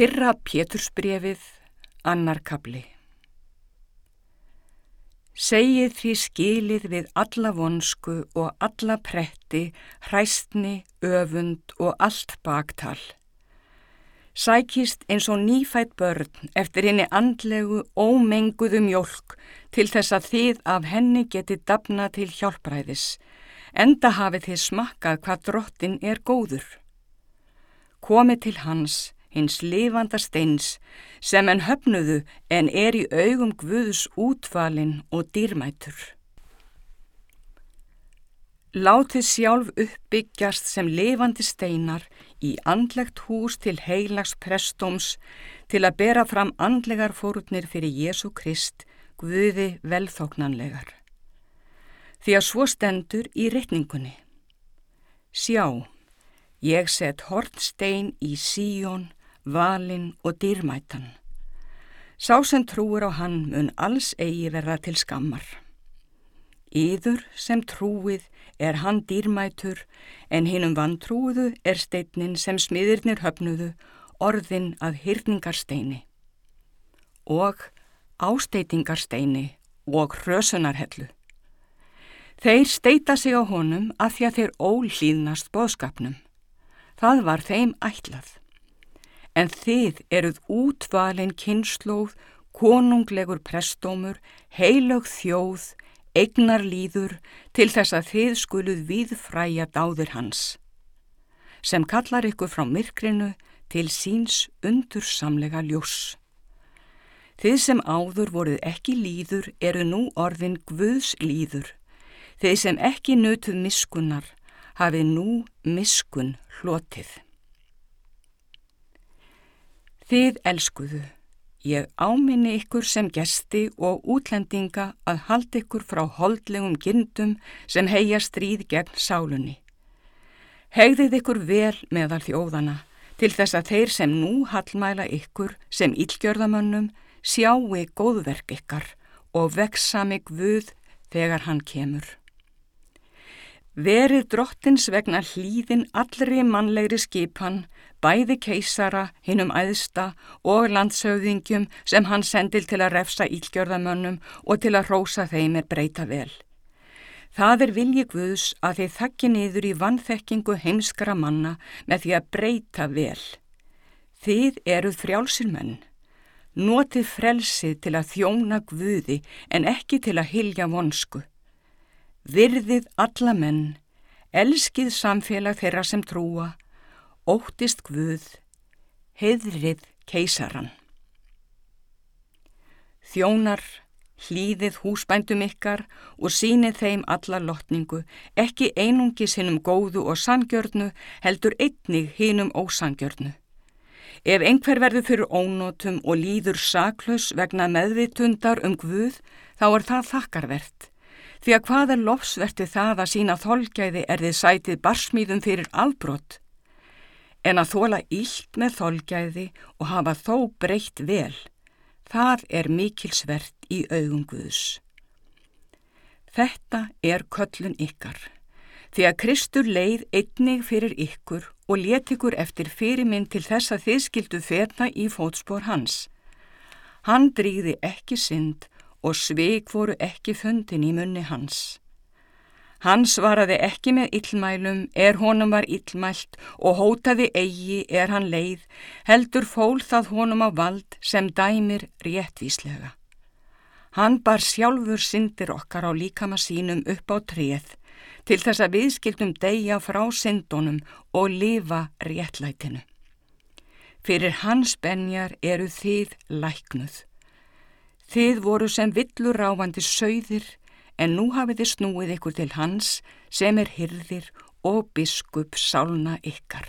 Fyrra Pétursbrefið, annar kabli. Segið því skilið við alla vonsku og alla pretti, hræstni, öfund og allt baktal. Sækist eins og nýfætt börn eftir henni andlegu ómenguðu mjölk til þess að þið af henni geti dapna til hjálpræðis, enda hafið þið smakkað hvað drottin er góður. Komið til hans, hins lifanda steins sem en höfnuðu en er í augum Guðs útvalin og dýrmætur. Látið sjálf uppbyggjast sem lifandi steinar í andlegt hús til heilags prestóms til að bera fram andlegar fórutnir fyrir Jésu Krist, Guði velþóknanlegar. Því að svo stendur í rytningunni. Sjá, ég set hortstein í síjón valinn og dýrmætan. Sá sem trúur á hann mun alls eigi verða til skammar. Íður sem trúið er hann dýrmætur en hinnum vantrúðu er steinin sem smiðirnir höfnuðu orðin að hyrningarsteini og ásteitingarsteini og hrösunarhellu. Þeir steita sig á honum að því að þeir ólýðnast boðskapnum. Það var þeim ætlað en þið eruð útvalin kynnslóð, konunglegur prestómur, heilög þjóð, eignar líður til þess að þið skuluð viðfræja dáðir hans, sem kallar ykkur frá myrkrinu til síns undursamlega ljós. Þið sem áður voruð ekki líður eru nú orðin Guðs líður, þið sem ekki nötuð miskunnar hafið nú miskun hlotið. Þið elskuðu, ég áminni ykkur sem gesti og útlendinga að halda ykkur frá holdlegum gindum sem heia stríð gegn sálunni. Hegðið ykkur vel meðal þjóðana til þess að þeir sem nú hallmæla ykkur sem ílgjörðamönnum sjáu góðverk ykkar og veksami Guð þegar hann kemur. Verið drottins vegna hlýðin allri mannlegri skipan, bæði keisara, hinnum æðsta og landsauðingjum sem hann sendil til að refsa ílgjörðamönnum og til að rósa þeim er breyta vel. Það er vilji Guðs að þið þakki niður í vannþekkingu heimskara manna með því að breyta vel. Þið eruð frjálsir menn. Notið frelsið til að þjóna Guði en ekki til að hilja vonsku. Virðið alla menn, elskið samfélag þeirra sem trúa, óttist Guð, heðrið keisaran. Þjónar, hlýðið húsbændum ykkar og sínið þeim alla lotningu, ekki einungi sinnum góðu og sangjörnu, heldur einnig hinnum ósangjörnu. Ef einhver verður fyrir ónótum og líður saklaus vegna meðvitundar um Guð, þá er það þakkarvert. Því að hvað er lofsvertið það að sína þolgæði er þið sætið barsmýðum fyrir albrott, en að þóla ílt með þolgæði og hafa þó breytt vel, það er mikilsvert í augunguðus. Þetta er köllun ykkar, því að Kristur leið einnig fyrir ykkur og let ykkur eftir fyrirminn til þess að þið skildu ferna í fótspór hans. Hann drýði ekki synd og sveik voru ekki fundin í munni hans. Hann svaraði ekki með illmælum er honum var illmælt og hótaði eigi er hann leið, heldur fól það honum á vald sem dæmir réttvíslega. Hann bar sjálfur syndir okkar á líkama sínum upp á treð til þess að viðskildum deyja frá syndunum og lifa réttlætinu. Fyrir hans benjar eru þið læknuð. Þið voru sem villur ráfandi sögðir en nú hafið þið snúið ykkur til hans sem er hyrðir og biskup sálna ykkar.